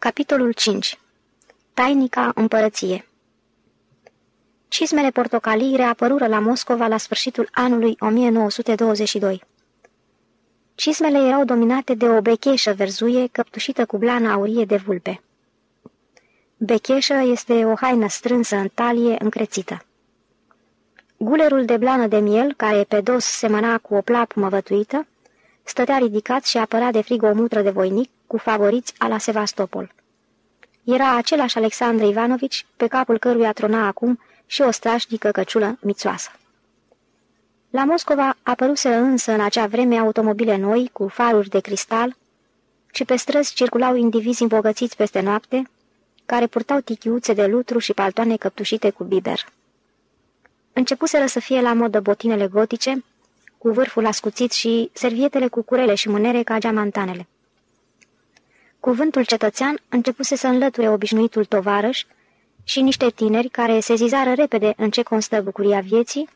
Capitolul 5 Tainica împărăție Cizmele portocalii reapărură la Moscova la sfârșitul anului 1922. Cizmele erau dominate de o becheșă verzuie căptușită cu blană aurie de vulpe. Becheșă este o haină strânsă în talie încrețită. Gulerul de blană de miel, care pe dos semăna cu o plapă măvătuită, stătea ridicat și apărea de frig o mutră de voinic cu favoriți a la Sevastopol. Era același Alexandru Ivanovici, pe capul căruia trona acum și o strașnică căciulă mițoasă. La Moscova apăruse însă în acea vreme automobile noi, cu faruri de cristal, și pe străzi circulau indivizi îmbogățiți peste noapte, care purtau tichiuțe de lutru și paltoane căptușite cu biber. Începuseră să fie la modă botinele gotice, cu vârful ascuțit și servietele cu curele și mânere ca geamantanele. Cuvântul cetățean începuse să înlăture obișnuitul tovarăș și niște tineri care se zizară repede în ce constă bucuria vieții,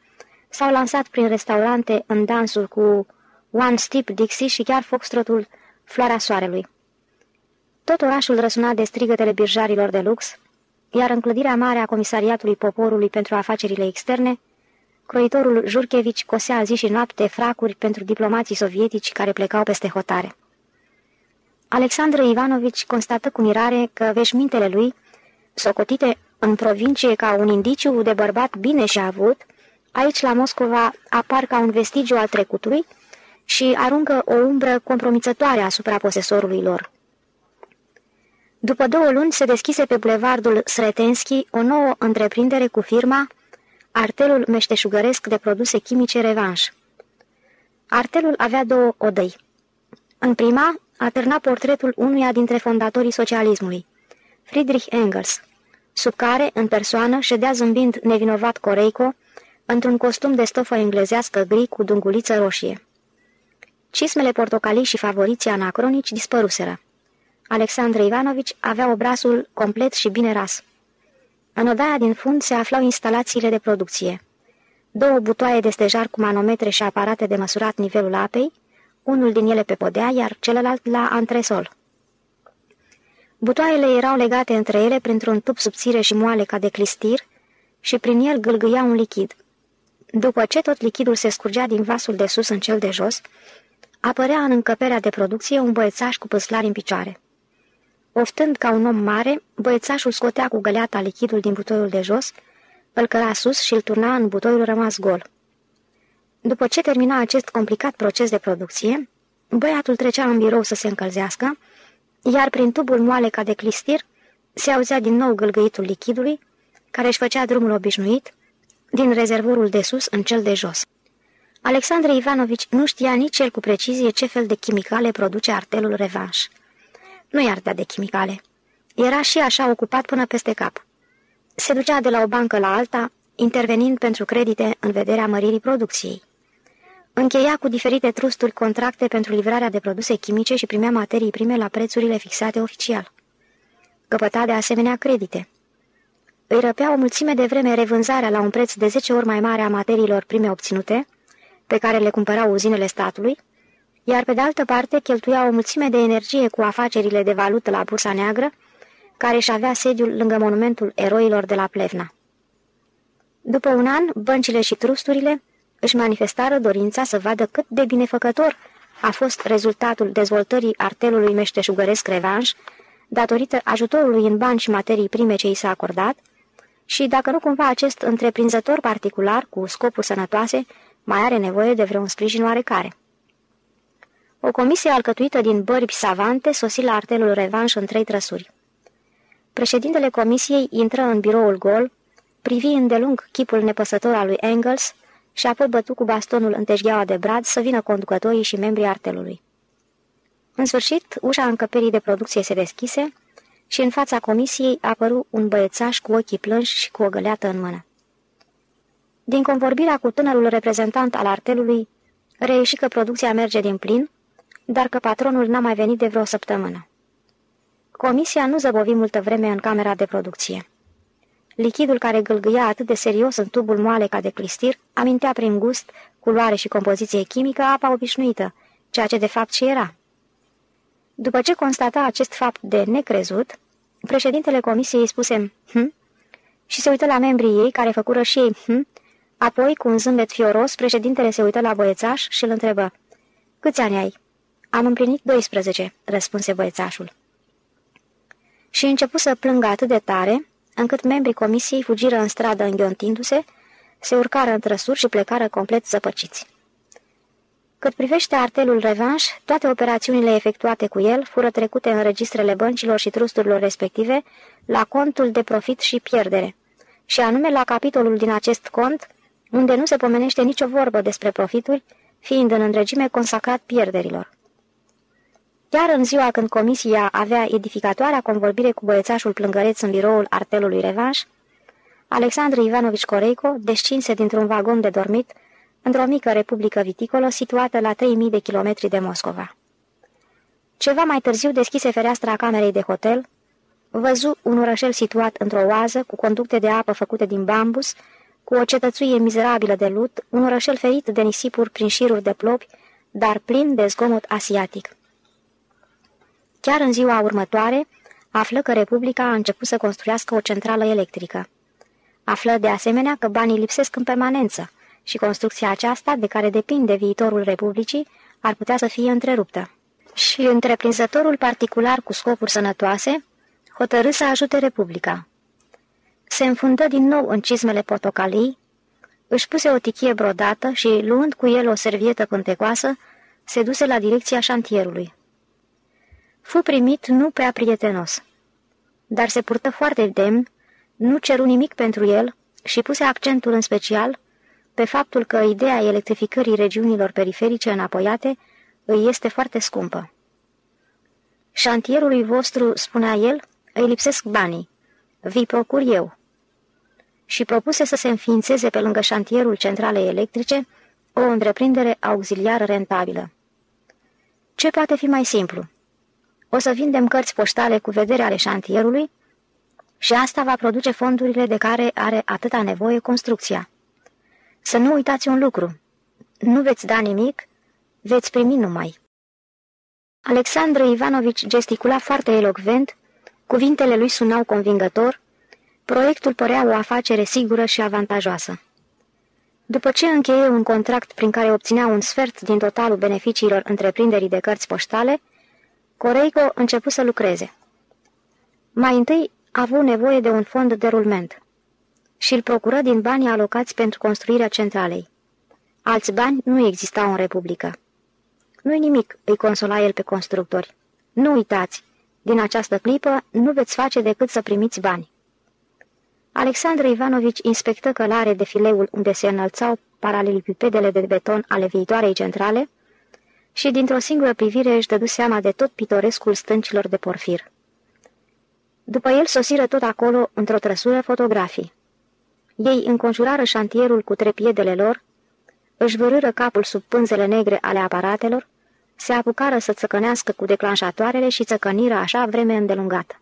s-au lansat prin restaurante în dansul cu One Step Dixie și chiar foxtrotul Floarea Soarelui. Tot orașul răsuna de strigătele birjarilor de lux, iar în clădirea mare a Comisariatului Poporului pentru Afacerile Externe, croitorul Jurchevici cosea zi și noapte fracuri pentru diplomații sovietici care plecau peste hotare. Alexandru Ivanovici constată cu mirare că veșmintele lui, socotite în provincie ca un indiciu de bărbat bine și avut, aici la Moscova apar ca un vestigiu al trecutului și aruncă o umbră compromițătoare asupra posesorului lor. După două luni se deschise pe bulevardul Sretenski o nouă întreprindere cu firma Artelul meșteșugăresc de produse chimice Revanș. Artelul avea două odăi. În prima atârna portretul unuia dintre fondatorii socialismului, Friedrich Engels, sub care, în persoană, ședea zâmbind nevinovat Coreico, într-un costum de stofă englezească gri cu dunguliță roșie. Cismele portocalii și favoriții anacronici dispăruseră. Alexandru Ivanovici avea obrazul complet și bine ras. În odaia din fund se aflau instalațiile de producție. Două butoaie de stejar cu manometre și aparate de măsurat nivelul apei, unul din ele pe podea, iar celălalt la antresol. Butoaiele erau legate între ele printr-un tub subțire și moale ca de clistir și prin el gâlgâia un lichid. După ce tot lichidul se scurgea din vasul de sus în cel de jos, apărea în încăperea de producție un băiețaș cu păslari în picioare. Oftând ca un om mare, băiețașul scotea cu găleata lichidul din butoiul de jos, îl căra sus și îl turna în butoiul rămas gol. După ce termina acest complicat proces de producție, băiatul trecea în birou să se încălzească, iar prin tubul moale ca de clistir se auzea din nou gâlgăitul lichidului, care își făcea drumul obișnuit, din rezervorul de sus în cel de jos. Alexandru Ivanovici nu știa nici el cu precizie ce fel de chimicale produce artelul revanș. Nu i-ar de chimicale. Era și așa ocupat până peste cap. Se ducea de la o bancă la alta, intervenind pentru credite în vederea măririi producției. Încheia cu diferite trusturi contracte pentru livrarea de produse chimice și primea materii prime la prețurile fixate oficial. Căpăta de asemenea credite. Îi răpea o mulțime de vreme revânzarea la un preț de 10 ori mai mare a materiilor prime obținute, pe care le cumpărau uzinele statului, iar pe de altă parte cheltuia o mulțime de energie cu afacerile de valută la Bursa Neagră, care își avea sediul lângă monumentul eroilor de la Plevna. După un an, băncile și trusturile își manifestară dorința să vadă cât de binefăcător a fost rezultatul dezvoltării artelului meșteșugăresc revanș, datorită ajutorului în bani și materii prime ce i s-a acordat, și dacă nu cumva acest întreprinzător particular cu scopuri sănătoase mai are nevoie de vreun sprijin oarecare. O comisie alcătuită din bărbi savante sosi la artelul revanș în trei trăsuri. Președintele comisiei intră în biroul gol, privi îndelung chipul nepăsător al lui Engels și apoi bătu cu bastonul în teșgheaua de brad să vină conducătorii și membrii artelului. În sfârșit, ușa încăperii de producție se deschise și în fața comisiei apăru un băiețaș cu ochii plânși și cu o găleată în mână. Din convorbirea cu tânărul reprezentant al artelului, reieși că producția merge din plin, dar că patronul n-a mai venit de vreo săptămână. Comisia nu zăbovi multă vreme în camera de producție. Lichidul care gâlgâia atât de serios în tubul moale ca de clistir amintea prin gust, culoare și compoziție chimică apa obișnuită, ceea ce de fapt și era. După ce constata acest fapt de necrezut, președintele comisiei spuse hm? și se uită la membrii ei, care făcură și ei hm? Apoi, cu un zâmbet fioros, președintele se uită la băiețaș și îl întrebă Câți ani ai?" Am împlinit 12," răspunse băiețașul. Și începu să plângă atât de tare, încât membrii comisiei fugiră în stradă înghiontindu-se, se urcară în trăsuri și plecară complet zăpăciți. Cât privește artelul revanș, toate operațiunile efectuate cu el fură trecute în registrele băncilor și trusturilor respective la contul de profit și pierdere, și anume la capitolul din acest cont, unde nu se pomenește nicio vorbă despre profituri, fiind în întregime consacrat pierderilor. Chiar în ziua când comisia avea edificatoarea convorbire cu băiețașul plângăreț în biroul artelului revanș, Alexandru Ivanovici Coreico descinse dintr-un vagon de dormit într-o mică republică viticolă situată la 3000 de kilometri de Moscova. Ceva mai târziu deschise fereastra camerei de hotel, văzu un orășel situat într-o oază cu conducte de apă făcute din bambus, cu o cetățuie mizerabilă de lut, un orășel ferit de nisipuri prin șiruri de plopi, dar plin de zgomot asiatic. Chiar în ziua următoare, află că Republica a început să construiască o centrală electrică. Află de asemenea că banii lipsesc în permanență și construcția aceasta, de care depinde viitorul Republicii, ar putea să fie întreruptă. Și întreprinzătorul particular cu scopuri sănătoase hotărâ să ajute Republica. Se înfundă din nou în cizmele portocalii, își puse o tichie brodată și, luând cu el o servietă pântecoasă, se duse la direcția șantierului. Fu primit nu prea prietenos, dar se purtă foarte demn, nu ceru nimic pentru el și puse accentul în special pe faptul că ideea electrificării regiunilor periferice înapoiate îi este foarte scumpă. Șantierului vostru, spunea el, îi lipsesc banii. Vi procur eu. Și propuse să se înființeze pe lângă șantierul centralei electrice o întreprindere auxiliară rentabilă. Ce poate fi mai simplu? O să vindem cărți poștale cu vedere ale șantierului și asta va produce fondurile de care are atâta nevoie construcția. Să nu uitați un lucru. Nu veți da nimic, veți primi numai. Alexandru Ivanovici gesticula foarte elocvent, cuvintele lui sunau convingător, proiectul părea o afacere sigură și avantajoasă. După ce încheie un contract prin care obținea un sfert din totalul beneficiilor întreprinderii de cărți poștale, Coreico începu să lucreze. Mai întâi a avut nevoie de un fond de rulment și îl procură din banii alocați pentru construirea centralei. Alți bani nu existau în Republică. Nu-i nimic, îi consola el pe constructori. Nu uitați, din această clipă nu veți face decât să primiți bani. Alexandru Ivanovici inspectă călare de fileul unde se înălțau paralelipipedele de beton ale viitoarei centrale și dintr-o singură privire își dădu seama de tot pitorescul stâncilor de porfir. După el sosiră tot acolo, într-o trăsură, fotografii. Ei înconjurară șantierul cu trepiedele lor, își vârâră capul sub pânzele negre ale aparatelor, se apucară să țăcănească cu declanșatoarele și țăcăniră așa vreme îndelungată.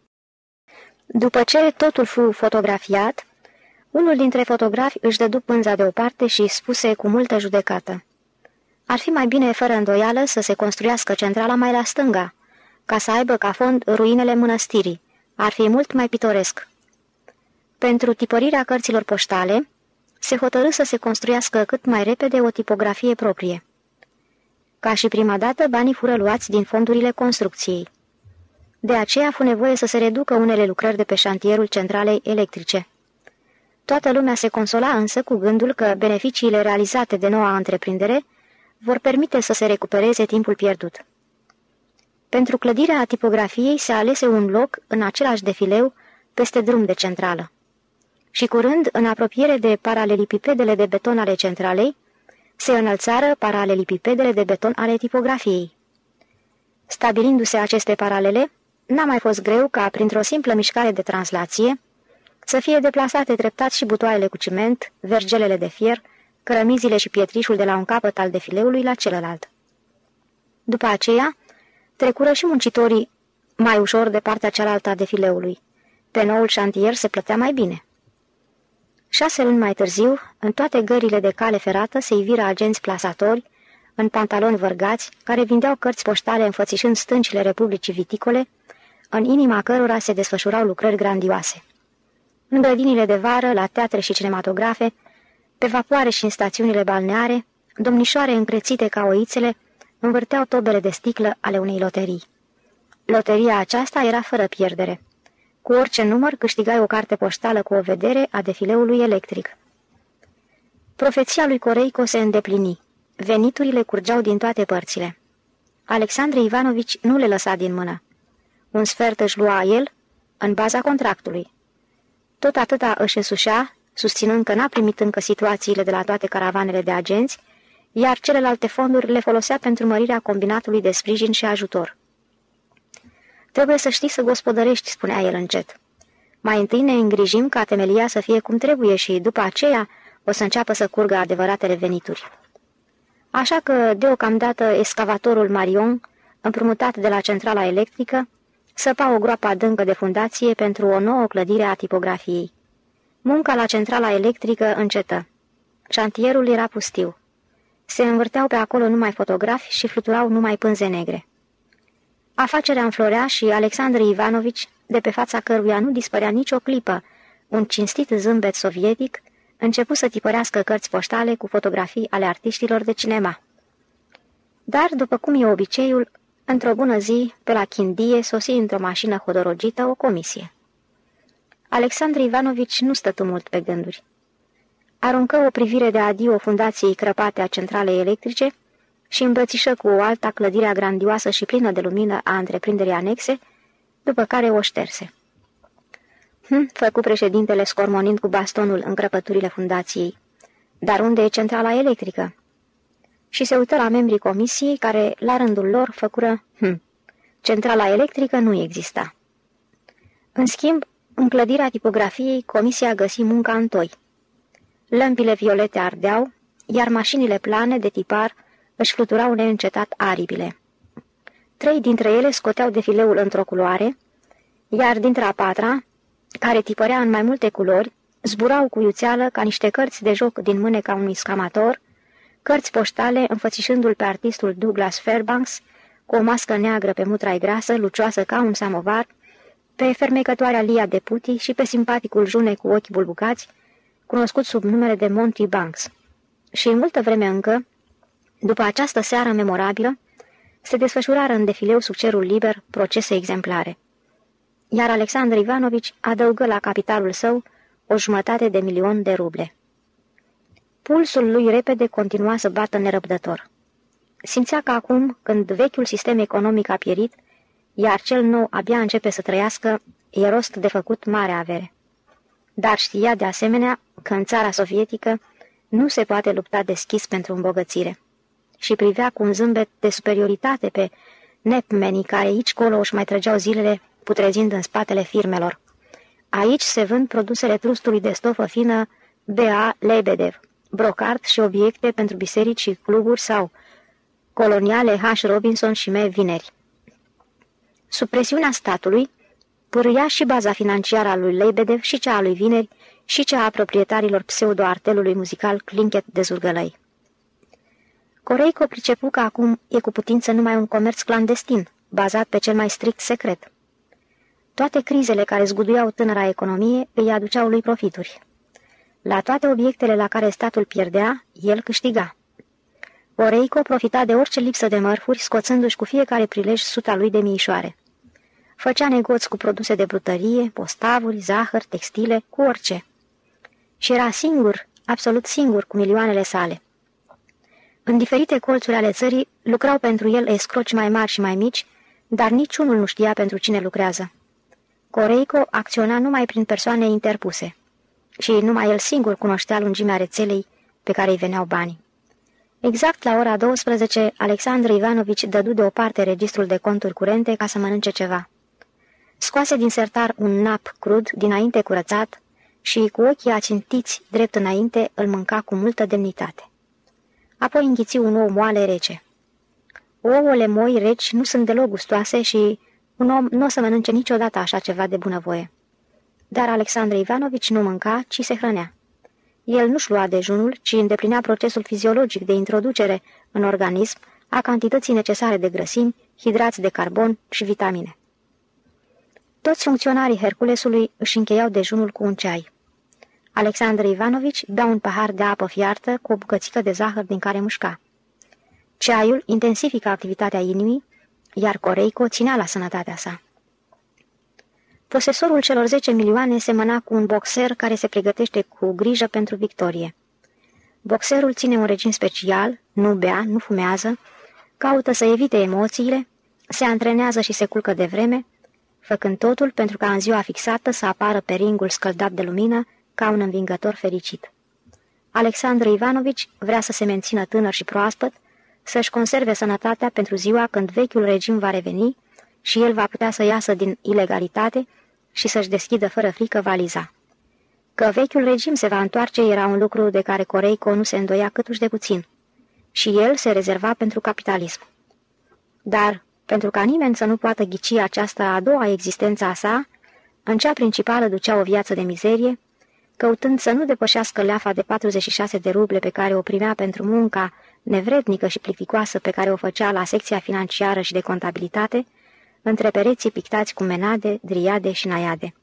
După ce totul fu fotografiat, unul dintre fotografi își dădu pânza deoparte și spuse cu multă judecată. Ar fi mai bine, fără îndoială, să se construiască centrala mai la stânga, ca să aibă ca fond ruinele mănăstirii. Ar fi mult mai pitoresc. Pentru tipărirea cărților poștale, se hotărâ să se construiască cât mai repede o tipografie proprie. Ca și prima dată, banii fură luați din fondurile construcției. De aceea fu nevoie să se reducă unele lucrări de pe șantierul centralei electrice. Toată lumea se consola însă cu gândul că beneficiile realizate de noua întreprindere vor permite să se recupereze timpul pierdut. Pentru clădirea tipografiei se alese un loc în același defileu peste drum de centrală. Și curând, în apropiere de paralelipipedele de beton ale centralei, se înălțară paralelipipedele de beton ale tipografiei. Stabilindu-se aceste paralele, n-a mai fost greu ca, printr-o simplă mișcare de translație, să fie deplasate treptat și butoaiele cu ciment, vergelele de fier, cărămizile și pietrișul de la un capăt al defileului la celălalt. După aceea, trecură și muncitorii mai ușor de partea cealaltă a defileului. Pe noul șantier se plătea mai bine. Șase luni mai târziu, în toate gările de cale ferată se iviră agenți plasatori, în pantaloni vărgați, care vindeau cărți poștale înfățișând stâncile Republicii Viticole, în inima cărora se desfășurau lucrări grandioase. În grădinile de vară, la teatre și cinematografe, pe vapoare și în stațiunile balneare, domnișoare încrețite ca oițele învârteau tobele de sticlă ale unei loterii. Loteria aceasta era fără pierdere. Cu orice număr câștigai o carte poștală cu o vedere a defileului electric. Profeția lui Coreico se îndeplini. Veniturile curgeau din toate părțile. Alexandru Ivanovici nu le lăsa din mână. Un sfert își lua el în baza contractului. Tot atâta își însușea, susținând că n-a primit încă situațiile de la toate caravanele de agenți, iar celelalte fonduri le folosea pentru mărirea combinatului de sprijin și ajutor. Trebuie să știi să gospodărești, spunea el încet. Mai întâi ne îngrijim ca temelia să fie cum trebuie și, după aceea, o să înceapă să curgă adevăratele venituri. Așa că, deocamdată, excavatorul Marion, împrumutat de la centrala electrică, săpa o groapă adâncă de fundație pentru o nouă clădire a tipografiei. Munca la centrala electrică încetă. Șantierul era pustiu. Se învârteau pe acolo numai fotografi și fluturau numai pânze negre. Afacerea înflorea și Alexandru Ivanovici, de pe fața căruia nu dispărea nicio clipă, un cinstit zâmbet sovietic, începu să tipărească cărți poștale cu fotografii ale artiștilor de cinema. Dar, după cum e obiceiul, într-o bună zi, pe la Chindie, sosi într-o mașină hodorogită o comisie. Alexandru Ivanovici nu stătu mult pe gânduri. Aruncă o privire de adio fundației crăpate a centralei electrice și îmbrățișă cu o alta clădirea grandioasă și plină de lumină a întreprinderii anexe, după care o șterse. Hm, făcu președintele scormonind cu bastonul în crăpăturile fundației. Dar unde e centrala electrică? Și se uită la membrii comisiei care, la rândul lor, făcură hm. Centrala electrică nu exista. În schimb, în clădirea tipografiei, comisia găsi munca în toi. Lămpile violete ardeau, iar mașinile plane de tipar își fluturau neîncetat aripile. Trei dintre ele scoteau defileul într-o culoare, iar dintre a patra, care tipărea în mai multe culori, zburau cu iuțeală ca niște cărți de joc din mâneca unui scamator, cărți poștale înfățișându-l pe artistul Douglas Fairbanks, cu o mască neagră pe mutra grasă, lucioasă ca un samovar, pe fermecătoarea Lia de Puti și pe simpaticul june cu ochi bulbucați, cunoscut sub numele de Monty Banks. Și în multă vreme încă, după această seară memorabilă, se desfășurară în defileu sub cerul liber procese exemplare. Iar Alexandru Ivanovici adăugă la capitalul său o jumătate de milion de ruble. Pulsul lui repede continua să bată nerăbdător. Simțea că acum, când vechiul sistem economic a pierit, iar cel nou abia începe să trăiască, e rost de făcut mare avere. Dar știa de asemenea că în țara sovietică nu se poate lupta deschis pentru îmbogățire. Și privea cu un zâmbet de superioritate pe nepmenii care aici colo își mai trăgeau zilele putrezind în spatele firmelor. Aici se vând produsele trustului de stofă fină B.A. Lebedev, brocart și obiecte pentru biserici și cluburi sau coloniale H. Robinson și Me Vineri. Sub presiunea statului, pârâia și baza financiară a lui Lebedev și cea a lui Vineri și cea a proprietarilor pseudo-artelului muzical Clinchet de Zurgălăi. Coreico pricepu că acum e cu putință numai un comerț clandestin, bazat pe cel mai strict secret. Toate crizele care zguduiau tânăra economie îi aduceau lui profituri. La toate obiectele la care statul pierdea, el câștiga. Oreico profita de orice lipsă de mărfuri, scoțându-și cu fiecare prilej suta lui de miișoare. Făcea negoți cu produse de brutărie, postavuri, zahăr, textile, cu orice. Și era singur, absolut singur, cu milioanele sale. În diferite colțuri ale țării lucrau pentru el escroci mai mari și mai mici, dar niciunul nu știa pentru cine lucrează. Coreico acționa numai prin persoane interpuse și numai el singur cunoștea lungimea rețelei pe care îi veneau banii. Exact la ora 12, Alexandru Ivanovici dădu deoparte registrul de conturi curente ca să mănânce ceva. Scoase din sertar un nap crud, dinainte curățat, și cu ochii acintiți drept înainte îl mânca cu multă demnitate. Apoi înghiți un ou moale rece. Ouăle moi reci nu sunt deloc gustoase și un om nu o să mănânce niciodată așa ceva de bunăvoie. Dar Alexandru Ivanovici nu mânca, ci se hrănea. El nu-și lua dejunul, ci îndeplinea procesul fiziologic de introducere în organism a cantității necesare de grăsimi, hidrați de carbon și vitamine. Toți funcționarii Herculesului își încheiau dejunul cu un ceai. Alexandru Ivanovici bea un pahar de apă fiartă cu o bucățică de zahăr din care mușca. Ceaiul intensifică activitatea inimii, iar Coreico ținea la sănătatea sa. Posesorul celor 10 milioane semăna cu un boxer care se pregătește cu grijă pentru victorie. Boxerul ține un regim special, nu bea, nu fumează, caută să evite emoțiile, se antrenează și se culcă de vreme, făcând totul pentru ca în ziua fixată să apară pe ringul scăldat de lumină ca un învingător fericit. Alexandru Ivanovici vrea să se mențină tânăr și proaspăt, să-și conserve sănătatea pentru ziua când vechiul regim va reveni și el va putea să iasă din ilegalitate și să-și deschidă fără frică valiza. Că vechiul regim se va întoarce era un lucru de care Coreico nu se îndoia câtuși de puțin. Și el se rezerva pentru capitalism. Dar, pentru ca nimeni să nu poată ghici această a doua existență a sa, în cea principală ducea o viață de mizerie, căutând să nu depășească leafa de 46 de ruble pe care o primea pentru munca nevrednică și plicticoasă pe care o făcea la secția financiară și de contabilitate, între pereții pictați cu menade, driade și naiade.